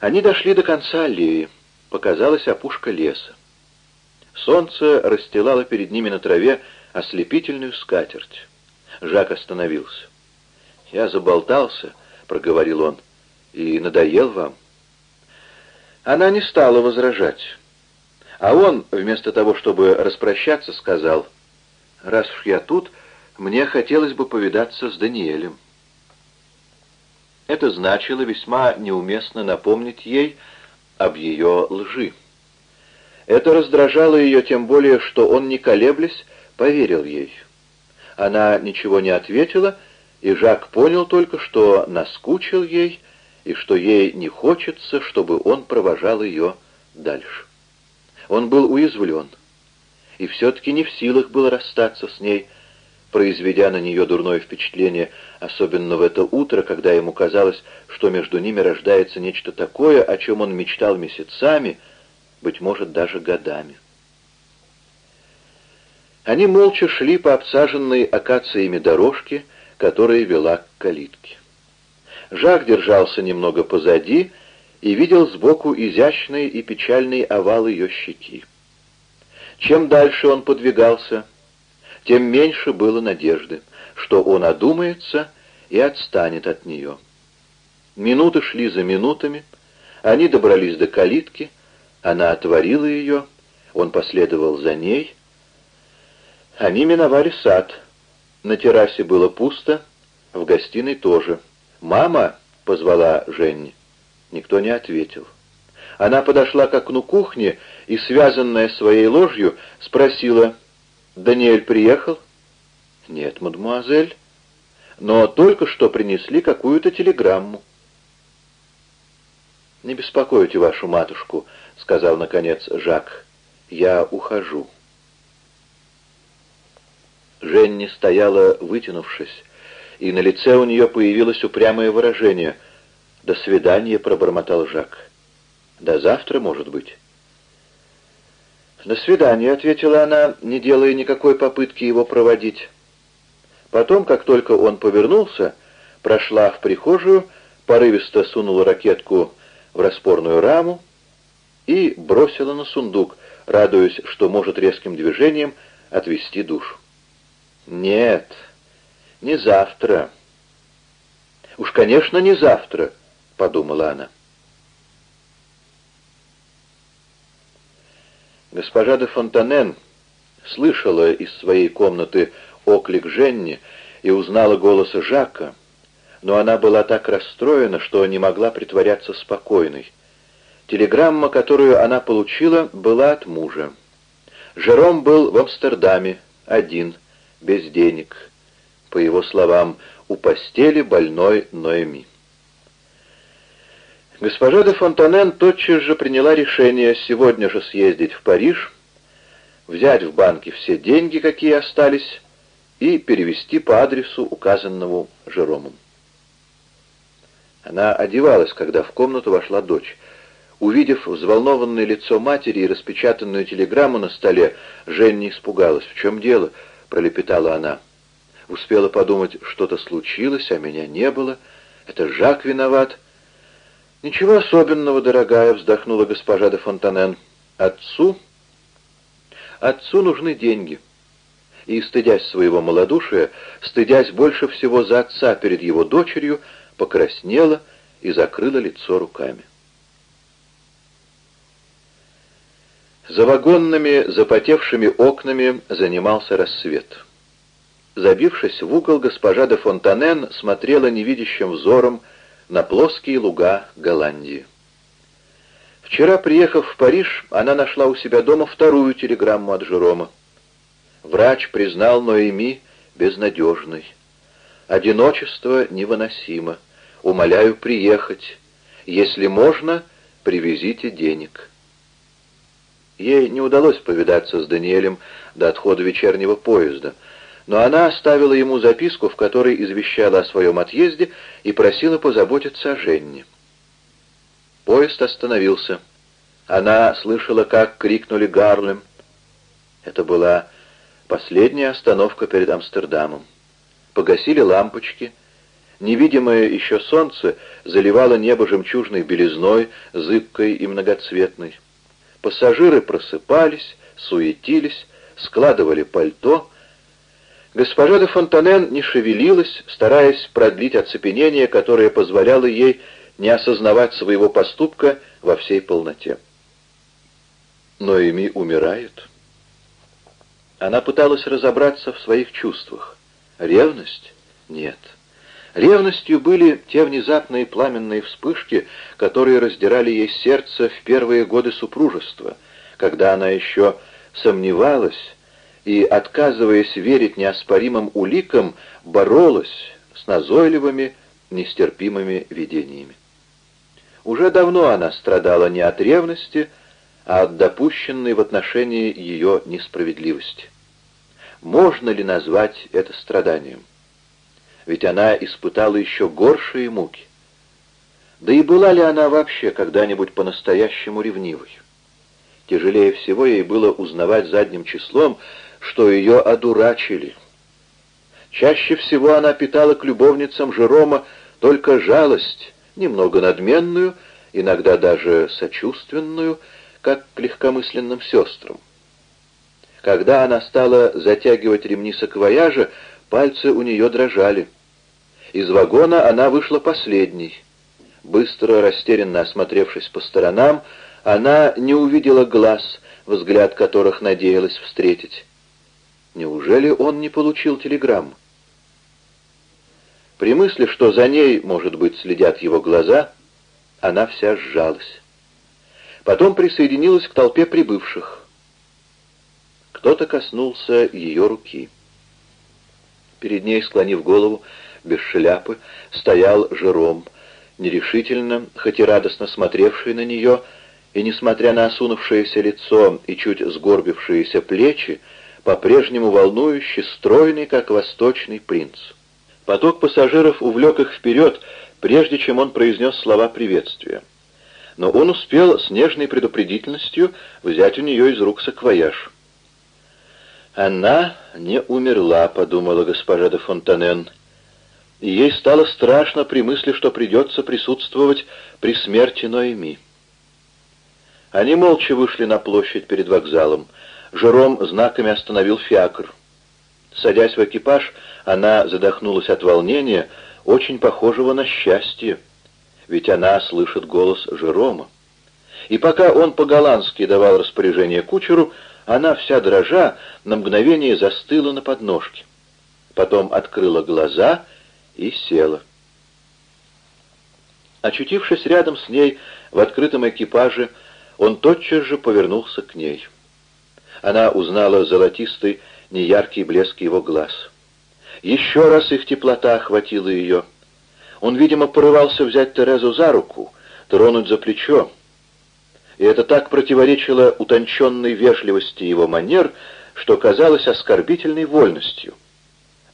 Они дошли до конца аллеи. Показалась опушка леса. Солнце расстилало перед ними на траве ослепительную скатерть. Жак остановился. «Я заболтался», — проговорил он, — «и надоел вам». Она не стала возражать. А он, вместо того, чтобы распрощаться, сказал, «Раз уж я тут, мне хотелось бы повидаться с Даниэлем». Это значило весьма неуместно напомнить ей об ее лжи. Это раздражало ее тем более, что он, не колеблясь, поверил ей. Она ничего не ответила, и Жак понял только, что наскучил ей, и что ей не хочется, чтобы он провожал ее дальше. Он был уязвлен, и все-таки не в силах был расстаться с ней, произведя на нее дурное впечатление, особенно в это утро, когда ему казалось, что между ними рождается нечто такое, о чем он мечтал месяцами, быть может, даже годами. Они молча шли по обсаженной акациями дорожке, которая вела к калитке. Жак держался немного позади и видел сбоку изящный и печальный овал ее щеки. Чем дальше он подвигался, тем меньше было надежды, что он одумается и отстанет от нее. Минуты шли за минутами, они добрались до калитки, она отворила ее, он последовал за ней. Они миновали сад. На террасе было пусто, в гостиной тоже. «Мама!» — позвала Женни. Никто не ответил. Она подошла к окну кухни и, связанная своей ложью, спросила, «Даниэль приехал?» «Нет, мадемуазель, но только что принесли какую-то телеграмму». «Не беспокойте вашу матушку», — сказал, наконец, Жак. «Я ухожу». Женни стояла, вытянувшись, и на лице у нее появилось упрямое выражение. «До свидания», — пробормотал Жак. «До завтра, может быть». «До свидания», — ответила она, не делая никакой попытки его проводить. Потом, как только он повернулся, прошла в прихожую, порывисто сунула ракетку в распорную раму и бросила на сундук, радуясь, что может резким движением отвести душу. «Нет, не завтра». «Уж, конечно, не завтра», — подумала она. Госпожа де Фонтанен слышала из своей комнаты оклик Женни и узнала голос Жака, но она была так расстроена, что не могла притворяться спокойной. Телеграмма, которую она получила, была от мужа. Жером был в Амстердаме, один, без денег. По его словам, у постели больной Ноэми. Госпожа де Фонтанен тотчас же приняла решение сегодня же съездить в Париж, взять в банке все деньги, какие остались, и перевести по адресу, указанному Жеромом. Она одевалась, когда в комнату вошла дочь. Увидев взволнованное лицо матери и распечатанную телеграмму на столе, Женни испугалась. «В чем дело?» — пролепетала она. Успела подумать, что-то случилось, а меня не было. Это Жак виноват. «Ничего особенного, дорогая», — вздохнула госпожа де Фонтанен. «Отцу? Отцу нужны деньги». И, стыдясь своего малодушия, стыдясь больше всего за отца перед его дочерью, покраснела и закрыла лицо руками. За вагонными, запотевшими окнами занимался рассвет. Забившись в угол, госпожа де Фонтанен смотрела невидящим взором на плоские луга Голландии. Вчера, приехав в Париж, она нашла у себя дома вторую телеграмму от Жерома. Врач признал Ноэми безнадежной. Одиночество невыносимо. Умоляю приехать. Если можно, привезите денег. Ей не удалось повидаться с Даниэлем до отхода вечернего поезда — но она оставила ему записку, в которой извещала о своем отъезде и просила позаботиться о Женне. Поезд остановился. Она слышала, как крикнули Гарлем. Это была последняя остановка перед Амстердамом. Погасили лампочки. Невидимое еще солнце заливало небо жемчужной белизной, зыбкой и многоцветной. Пассажиры просыпались, суетились, складывали пальто. Госпожа де Фонтанен не шевелилась, стараясь продлить оцепенение, которое позволяло ей не осознавать своего поступка во всей полноте. Но Эми умирает. Она пыталась разобраться в своих чувствах. Ревность? Нет. Ревностью были те внезапные пламенные вспышки, которые раздирали ей сердце в первые годы супружества, когда она еще сомневалась и, отказываясь верить неоспоримым уликам, боролась с назойливыми, нестерпимыми видениями. Уже давно она страдала не от ревности, а от допущенной в отношении ее несправедливости. Можно ли назвать это страданием? ведь она испытала еще горшие муки. Да и была ли она вообще когда-нибудь по-настоящему ревнивой? Тяжелее всего ей было узнавать задним числом, что ее одурачили. Чаще всего она питала к любовницам Жерома только жалость, немного надменную, иногда даже сочувственную, как к легкомысленным сестрам. Когда она стала затягивать ремни саквояжа, пальцы у нее дрожали — из вагона она вышла последней. Быстро, растерянно осмотревшись по сторонам, она не увидела глаз, взгляд которых надеялась встретить. Неужели он не получил телеграмму? При мысли, что за ней, может быть, следят его глаза, она вся сжалась. Потом присоединилась к толпе прибывших. Кто-то коснулся ее руки. Перед ней, склонив голову, без шляпы, стоял Жером, нерешительно, хоть и радостно смотревший на нее, и, несмотря на осунувшееся лицо и чуть сгорбившиеся плечи, по-прежнему волнующий, стройный, как восточный принц. Поток пассажиров увлек их вперед, прежде чем он произнес слова приветствия. Но он успел с нежной предупредительностью взять у нее из рук саквояж. «Она не умерла», — подумала госпожа де Фонтанен, — и ей стало страшно при мысли, что придется присутствовать при смерти Ноэми. Они молча вышли на площадь перед вокзалом. Жером знаками остановил фиакр. Садясь в экипаж, она задохнулась от волнения, очень похожего на счастье, ведь она слышит голос Жерома. И пока он по-голландски давал распоряжение кучеру, она вся дрожа на мгновение застыла на подножке. Потом открыла глаза и села. Очутившись рядом с ней в открытом экипаже, он тотчас же повернулся к ней. Она узнала золотистый, неяркий блеск его глаз. Еще раз их теплота охватила ее. Он, видимо, порывался взять Терезу за руку, тронуть за плечо. И это так противоречило утонченной вежливости его манер, что казалось оскорбительной вольностью.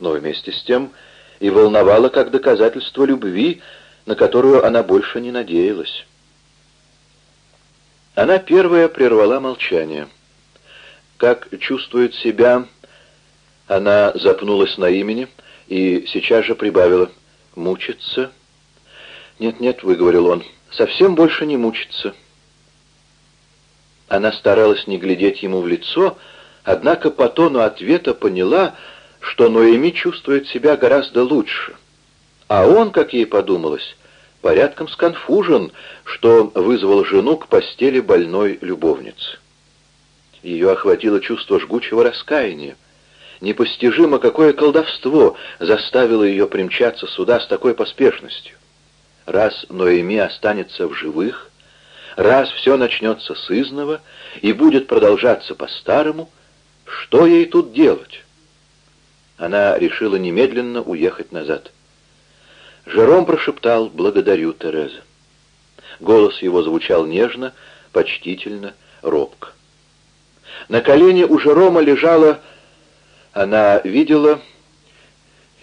Но вместе с тем и волновало как доказательство любви, на которую она больше не надеялась. Она первая прервала молчание. Как чувствует себя, она запнулась на имени и сейчас же прибавила «мучиться». «Нет-нет», — выговорил он, — «совсем больше не мучиться». Она старалась не глядеть ему в лицо, однако по тону ответа поняла, что Ноэми чувствует себя гораздо лучше. А он, как ей подумалось, порядком сконфужен, что вызвал жену к постели больной любовницы. Ее охватило чувство жгучего раскаяния. Непостижимо, какое колдовство заставило ее примчаться сюда с такой поспешностью. Раз Ноэми останется в живых, раз все начнется с изного и будет продолжаться по-старому, что ей тут делать? Она решила немедленно уехать назад. Жером прошептал «Благодарю, Тереза». Голос его звучал нежно, почтительно, робко. На колене у Жерома лежала, она видела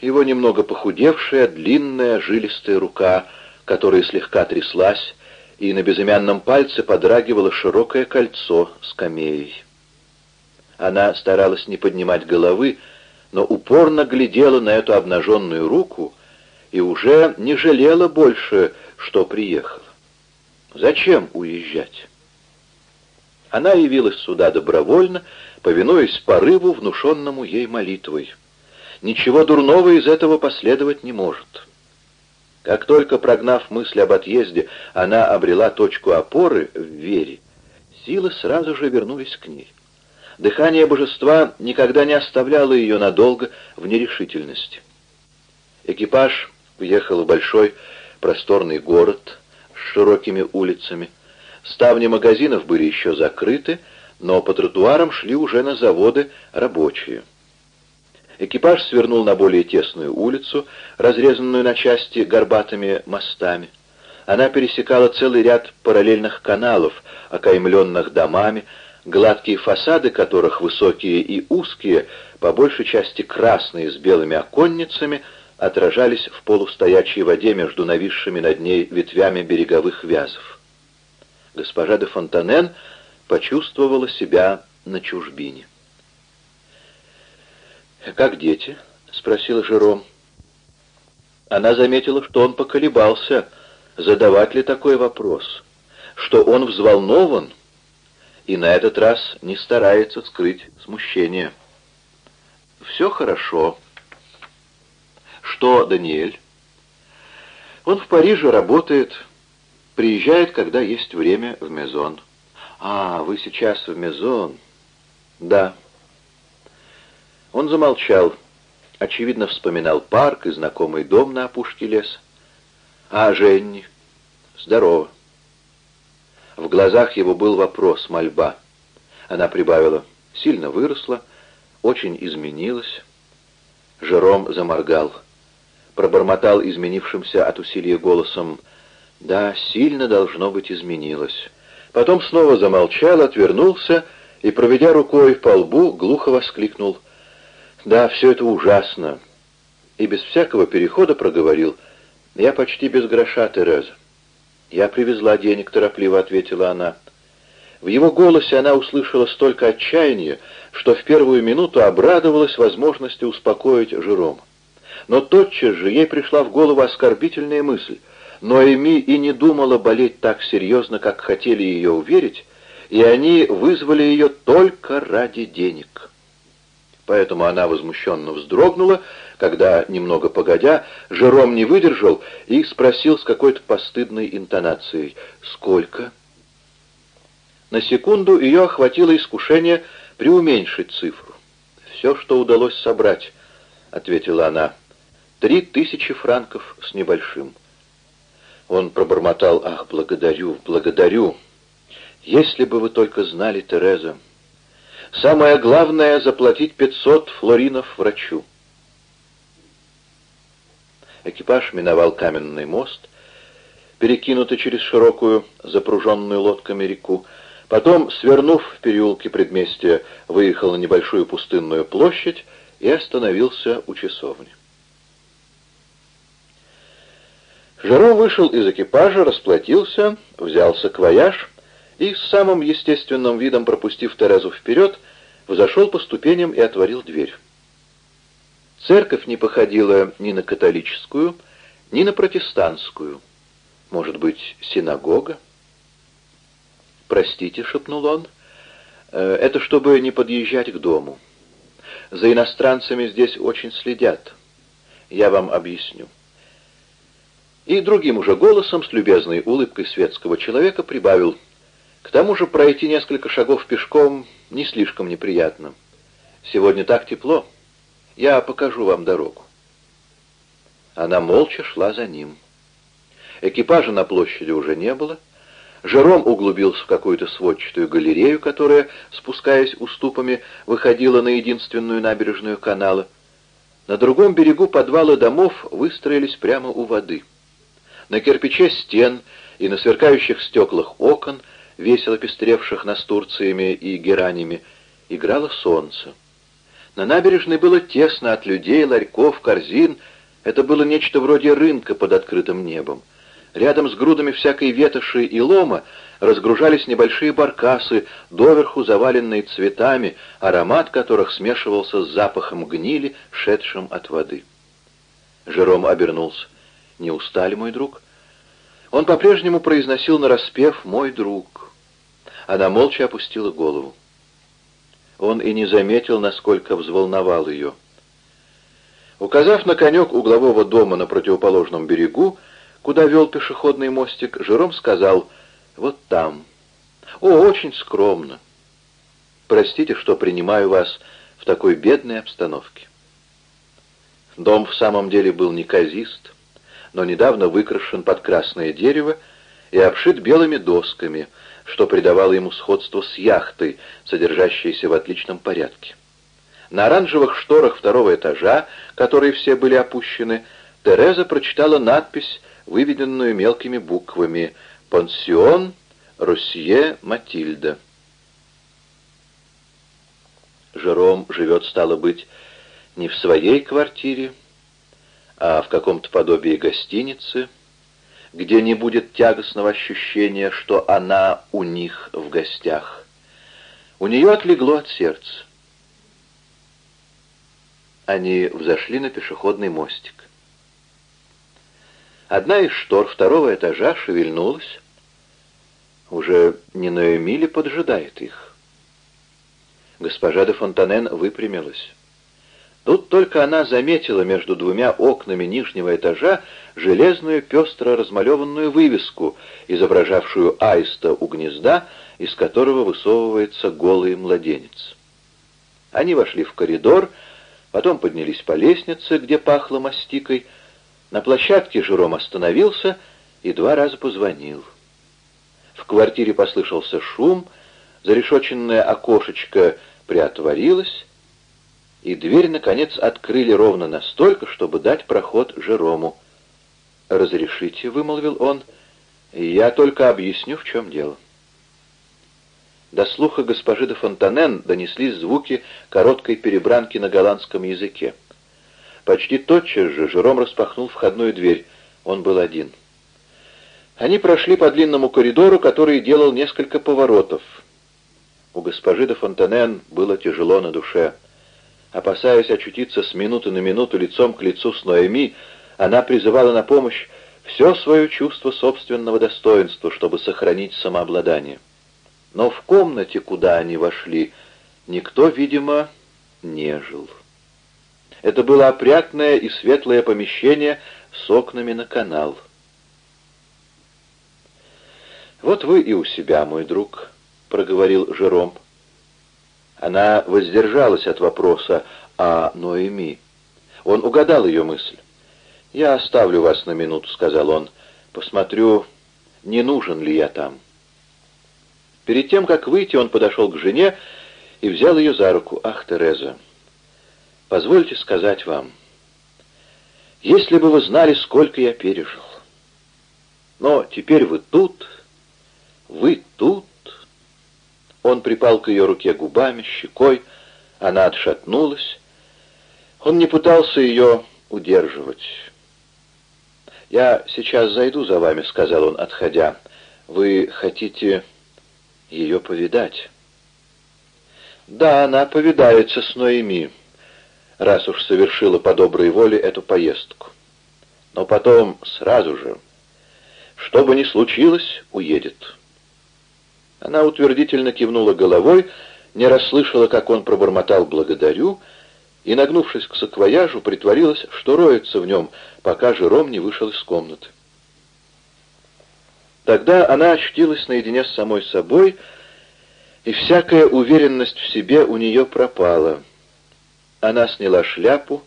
его немного похудевшая, длинная, жилистая рука, которая слегка тряслась, и на безымянном пальце подрагивало широкое кольцо с камеей. Она старалась не поднимать головы, но упорно глядела на эту обнаженную руку и уже не жалела больше, что приехала. Зачем уезжать? Она явилась сюда добровольно, повинуясь порыву, внушенному ей молитвой. Ничего дурного из этого последовать не может. Как только прогнав мысль об отъезде, она обрела точку опоры в вере, силы сразу же вернулись к ней. Дыхание божества никогда не оставляло ее надолго в нерешительности. Экипаж въехал в большой просторный город с широкими улицами. Ставни магазинов были еще закрыты, но по тротуарам шли уже на заводы рабочие. Экипаж свернул на более тесную улицу, разрезанную на части горбатыми мостами. Она пересекала целый ряд параллельных каналов, окаймленных домами, гладкие фасады которых, высокие и узкие, по большей части красные с белыми оконницами, отражались в полустоячей воде между нависшими над ней ветвями береговых вязов. Госпожа де Фонтанен почувствовала себя на чужбине. «Как дети?» — спросил Жером. Она заметила, что он поколебался, задавать ли такой вопрос, что он взволнован и на этот раз не старается скрыть смущение. «Все хорошо», что Даниэль? Он в Париже работает, приезжает, когда есть время в Мезон. А, вы сейчас в Мезон? Да. Он замолчал. Очевидно, вспоминал парк и знакомый дом на опушке леса. А, Женни? Здорово. В глазах его был вопрос, мольба. Она прибавила. Сильно выросла, очень изменилась. Жером заморгал пробормотал изменившимся от усилия голосом. «Да, сильно должно быть изменилось». Потом снова замолчал, отвернулся и, проведя рукой по лбу, глухо воскликнул. «Да, все это ужасно». И без всякого перехода проговорил. «Я почти без гроша, Тереза». «Я привезла денег», — торопливо ответила она. В его голосе она услышала столько отчаяния, что в первую минуту обрадовалась возможности успокоить Жерома. Но тотчас же ей пришла в голову оскорбительная мысль. Но Эми и не думала болеть так серьезно, как хотели ее уверить, и они вызвали ее только ради денег. Поэтому она возмущенно вздрогнула, когда, немного погодя, Жером не выдержал и спросил с какой-то постыдной интонацией «Сколько?». На секунду ее охватило искушение преуменьшить цифру. «Все, что удалось собрать», — ответила она. Три тысячи франков с небольшим. Он пробормотал, «Ах, благодарю, благодарю! Если бы вы только знали, Тереза! Самое главное — заплатить пятьсот флоринов врачу». Экипаж миновал каменный мост, перекинутый через широкую, запруженную лодками реку, потом, свернув в переулке предместья, выехал на небольшую пустынную площадь и остановился у часовни. Жеро вышел из экипажа, расплатился, взял саквояж и, с самым естественным видом пропустив Терезу вперед, взошел по ступеням и отворил дверь. Церковь не походила ни на католическую, ни на протестантскую. Может быть, синагога? «Простите», — шепнул он, «э, — «это чтобы не подъезжать к дому. За иностранцами здесь очень следят. Я вам объясню». И другим уже голосом, с любезной улыбкой светского человека, прибавил, «К тому же пройти несколько шагов пешком не слишком неприятно. Сегодня так тепло. Я покажу вам дорогу». Она молча шла за ним. Экипажа на площади уже не было. Жером углубился в какую-то сводчатую галерею, которая, спускаясь уступами, выходила на единственную набережную канала. На другом берегу подвалы домов выстроились прямо у воды. На кирпиче стен и на сверкающих стеклах окон, весело пестревших настурциями и геранями, играло солнце. На набережной было тесно от людей, ларьков, корзин. Это было нечто вроде рынка под открытым небом. Рядом с грудами всякой ветоши и лома разгружались небольшие баркасы, доверху заваленные цветами, аромат которых смешивался с запахом гнили, шедшим от воды. Жером обернулся. Не устали, мой друг?» Он по-прежнему произносил нараспев «мой друг». Она молча опустила голову. Он и не заметил, насколько взволновал ее. Указав на конек углового дома на противоположном берегу, куда вел пешеходный мостик, Жером сказал «Вот там». «О, очень скромно. Простите, что принимаю вас в такой бедной обстановке». Дом в самом деле был неказист, но недавно выкрашен под красное дерево и обшит белыми досками, что придавало ему сходство с яхтой, содержащейся в отличном порядке. На оранжевых шторах второго этажа, которые все были опущены, Тереза прочитала надпись, выведенную мелкими буквами «Пансион Росье Матильда». Жером живет, стало быть, не в своей квартире, а в каком-то подобии гостиницы, где не будет тягостного ощущения, что она у них в гостях. У нее отлегло от сердца. Они взошли на пешеходный мостик. Одна из штор второго этажа шевельнулась. Уже не на Эмиле поджидает их. Госпожа де Фонтанен выпрямилась. Тут только она заметила между двумя окнами нижнего этажа железную пестро размалеванную вывеску, изображавшую аиста у гнезда, из которого высовывается голый младенец. Они вошли в коридор, потом поднялись по лестнице, где пахло мастикой. На площадке Жером остановился и два раза позвонил. В квартире послышался шум, зарешоченное окошечко приотворилось, и дверь, наконец, открыли ровно настолько, чтобы дать проход Жерому. «Разрешите», — вымолвил он, — «я только объясню, в чем дело». До слуха госпожи де Фонтанен донеслись звуки короткой перебранки на голландском языке. Почти тотчас же Жером распахнул входную дверь. Он был один. Они прошли по длинному коридору, который делал несколько поворотов. У госпожи де Фонтанен было тяжело на душе. Опасаясь очутиться с минуты на минуту лицом к лицу с Ноэми, она призывала на помощь все свое чувство собственного достоинства, чтобы сохранить самообладание. Но в комнате, куда они вошли, никто, видимо, не жил. Это было опрятное и светлое помещение с окнами на канал. «Вот вы и у себя, мой друг», — проговорил Жером. Она воздержалась от вопроса о Ноэми. Он угадал ее мысль. «Я оставлю вас на минуту», — сказал он. «Посмотрю, не нужен ли я там». Перед тем, как выйти, он подошел к жене и взял ее за руку. «Ах, Тереза, позвольте сказать вам, если бы вы знали, сколько я пережил. Но теперь вы тут, вы тут, он припал к ее руке губами, щекой, она отшатнулась. Он не пытался ее удерживать. «Я сейчас зайду за вами», — сказал он, отходя. «Вы хотите ее повидать?» «Да, она повидается с Ноэми, раз уж совершила по доброй воле эту поездку. Но потом сразу же, что бы ни случилось, уедет». Она утвердительно кивнула головой, не расслышала, как он пробормотал «благодарю», и, нагнувшись к саквояжу, притворилась, что роется в нем, пока Жером не вышел из комнаты. Тогда она очутилась наедине с самой собой, и всякая уверенность в себе у нее пропала. Она сняла шляпу,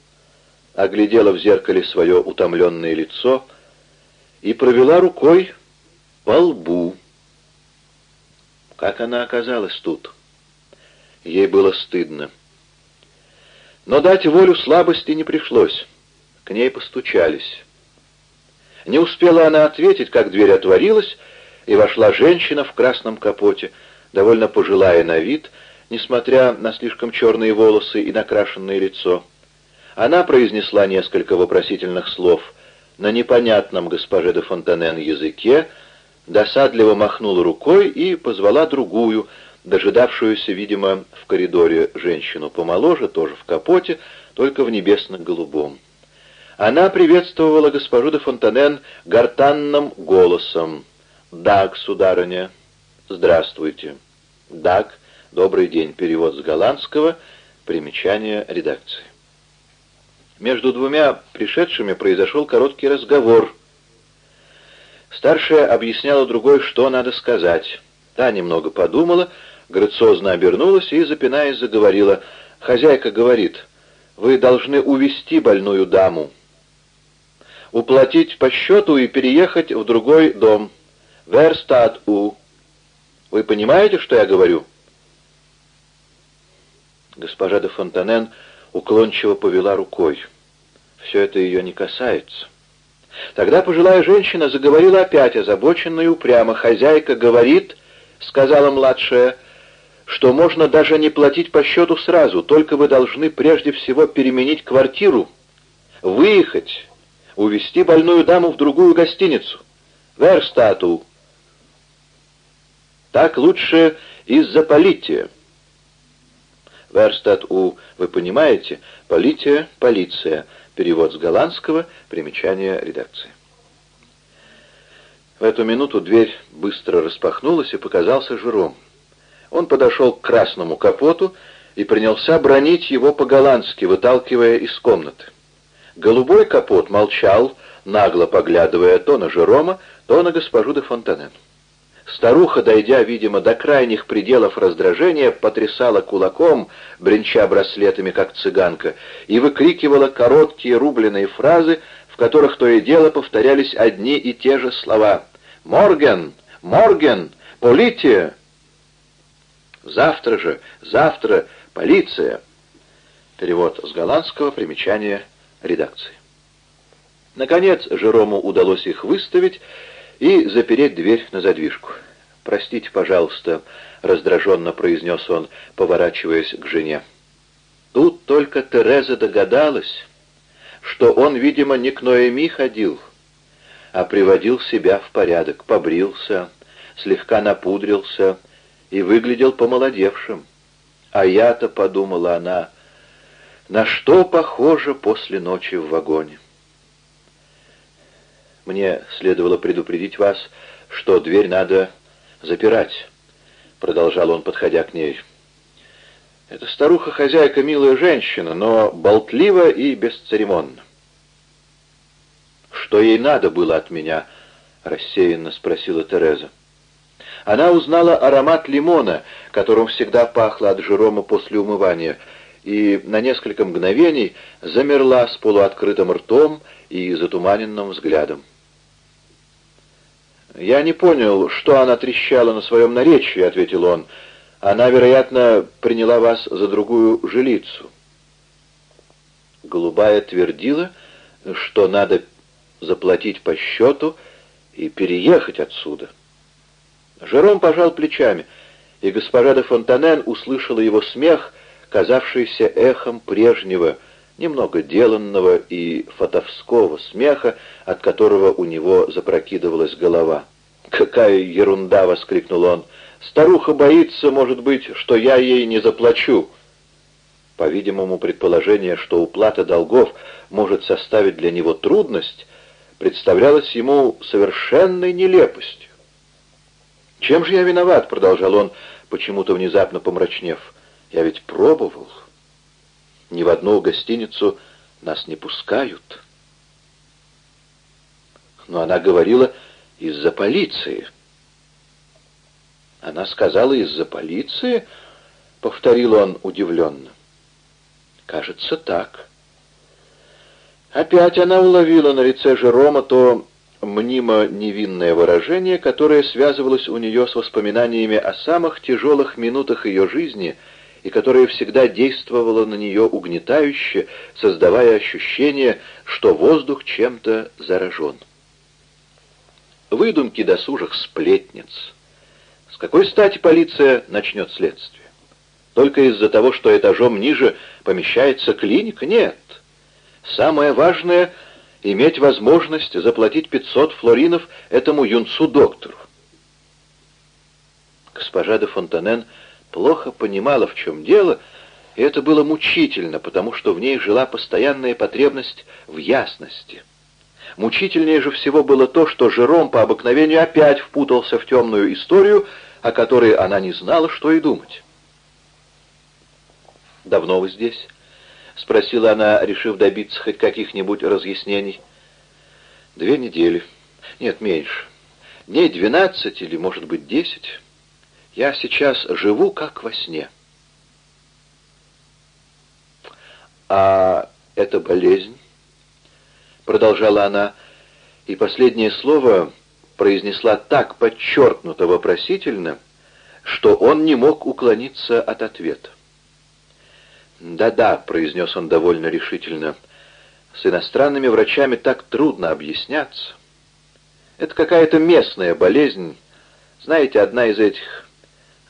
оглядела в зеркале свое утомленное лицо и провела рукой по лбу. Как она оказалась тут? Ей было стыдно. Но дать волю слабости не пришлось. К ней постучались. Не успела она ответить, как дверь отворилась, и вошла женщина в красном капоте, довольно пожилая на вид, несмотря на слишком черные волосы и накрашенное лицо. Она произнесла несколько вопросительных слов на непонятном госпоже де Фонтанен языке, досадливо махнула рукой и позвала другую, дожидавшуюся, видимо, в коридоре женщину помоложе, тоже в капоте, только в небесно-голубом. Она приветствовала госпожу де Фонтанен гортанным голосом. «Даг, сударыня, здравствуйте». «Даг, добрый день». Перевод с голландского. Примечание редакции. Между двумя пришедшими произошел короткий разговор. Старшая объясняла другой, что надо сказать. Та немного подумала, грациозно обернулась и, запинаясь, заговорила. «Хозяйка говорит, вы должны увести больную даму, уплатить по счету и переехать в другой дом. Верстат у. Вы понимаете, что я говорю?» Госпожа де Фонтанен уклончиво повела рукой. Все это ее не касается. Тогда пожилая женщина заговорила опять, озабоченно и упрямо. «Хозяйка говорит, — сказала младшая, — что можно даже не платить по счету сразу, только вы должны прежде всего переменить квартиру, выехать, увезти больную даму в другую гостиницу. Верстату. Так лучше из-за полития. Верстат у, вы понимаете, полития, полиция. Перевод с голландского, примечание редакции. В эту минуту дверь быстро распахнулась, и показался Жером. Он подошел к красному капоту и принялся бронить его по-голландски, выталкивая из комнаты. Голубой капот молчал, нагло поглядывая то на Жерома, то на госпожу де Фонтанен. Старуха, дойдя, видимо, до крайних пределов раздражения, потрясала кулаком, бренча браслетами, как цыганка, и выкрикивала короткие рубленые фразы, в которых то и дело повторялись одни и те же слова. «Морген! Морген! Полиция!» «Завтра же! Завтра! Полиция!» Перевод с голландского, примечание редакции. Наконец Жерому удалось их выставить и запереть дверь на задвижку. «Простите, пожалуйста», — раздраженно произнес он, поворачиваясь к жене. Тут только Тереза догадалась, что он, видимо, не к Ноэми ходил, а приводил себя в порядок, побрился, слегка напудрился и выглядел помолодевшим. А я-то, подумала она, на что похоже после ночи в вагоне. Мне следовало предупредить вас, что дверь надо запирать, — продолжал он, подходя к ней. Эта старуха-хозяйка милая женщина, но болтлива и бесцеремонна. «Что ей надо было от меня?» — рассеянно спросила Тереза. Она узнала аромат лимона, которым всегда пахло от Жерома после умывания, и на несколько мгновений замерла с полуоткрытым ртом и затуманенным взглядом. «Я не понял, что она трещала на своем наречии», — ответил он. «Она, вероятно, приняла вас за другую жилицу». Голубая твердила, что надо заплатить по счету и переехать отсюда. Жером пожал плечами, и госпожа де Фонтанен услышала его смех, казавшийся эхом прежнего, немного деланного и фатовского смеха, от которого у него запрокидывалась голова. «Какая ерунда!» — воскликнул он. «Старуха боится, может быть, что я ей не заплачу». По-видимому, предположение, что уплата долгов может составить для него трудность, представлялось ему совершенной нелепостью. «Чем же я виноват?» — продолжал он, почему-то внезапно помрачнев. «Я ведь пробовал». Ни в одну гостиницу нас не пускают. Но она говорила из-за полиции. Она сказала из-за полиции, повторил он удивленно. Кажется, так. Опять она уловила на лице Жерома то мнимо невинное выражение, которое связывалось у нее с воспоминаниями о самых тяжелых минутах ее жизни — и которая всегда действовала на нее угнетающе, создавая ощущение, что воздух чем-то заражен. Выдумки досужих сплетниц. С какой стати полиция начнет следствие? Только из-за того, что этажом ниже помещается клиника? Нет. Самое важное — иметь возможность заплатить 500 флоринов этому юнцу-доктору. Госпожа де Фонтанен плохо понимала, в чем дело, И это было мучительно, потому что в ней жила постоянная потребность в ясности. Мучительнее же всего было то, что Жером по обыкновению опять впутался в темную историю, о которой она не знала, что и думать. «Давно вы здесь?» — спросила она, решив добиться хоть каких-нибудь разъяснений. «Две недели. Нет, меньше. Дней двенадцать или, может быть, десять. Я сейчас живу как во сне». «А это болезнь?» Продолжала она, и последнее слово произнесла так подчеркнуто вопросительно, что он не мог уклониться от ответа. «Да-да», — произнес он довольно решительно, — «с иностранными врачами так трудно объясняться. Это какая-то местная болезнь, знаете, одна из этих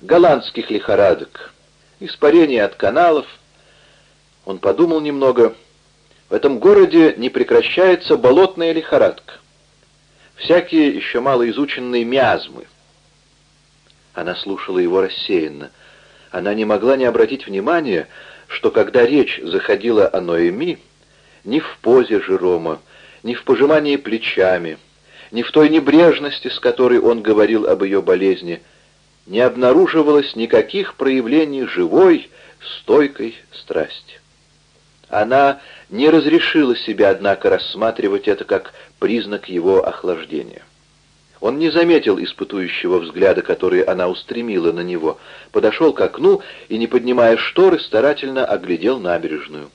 голландских лихорадок, испарение от каналов». Он подумал немного. В этом городе не прекращается болотная лихорадка. Всякие еще малоизученные миазмы. Она слушала его рассеянно. Она не могла не обратить внимания, что когда речь заходила о Ноэми, ни в позе Жерома, ни в пожимании плечами, ни в той небрежности, с которой он говорил об ее болезни, не обнаруживалось никаких проявлений живой, стойкой страсти. Она не разрешила себе, однако, рассматривать это как признак его охлаждения. Он не заметил испытующего взгляда, который она устремила на него, подошел к окну и, не поднимая шторы, старательно оглядел набережную.